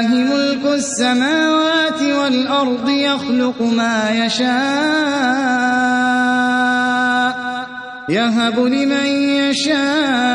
لله ملك السماوات والأرض يخلق ما يشاء يهب لمن يشاء.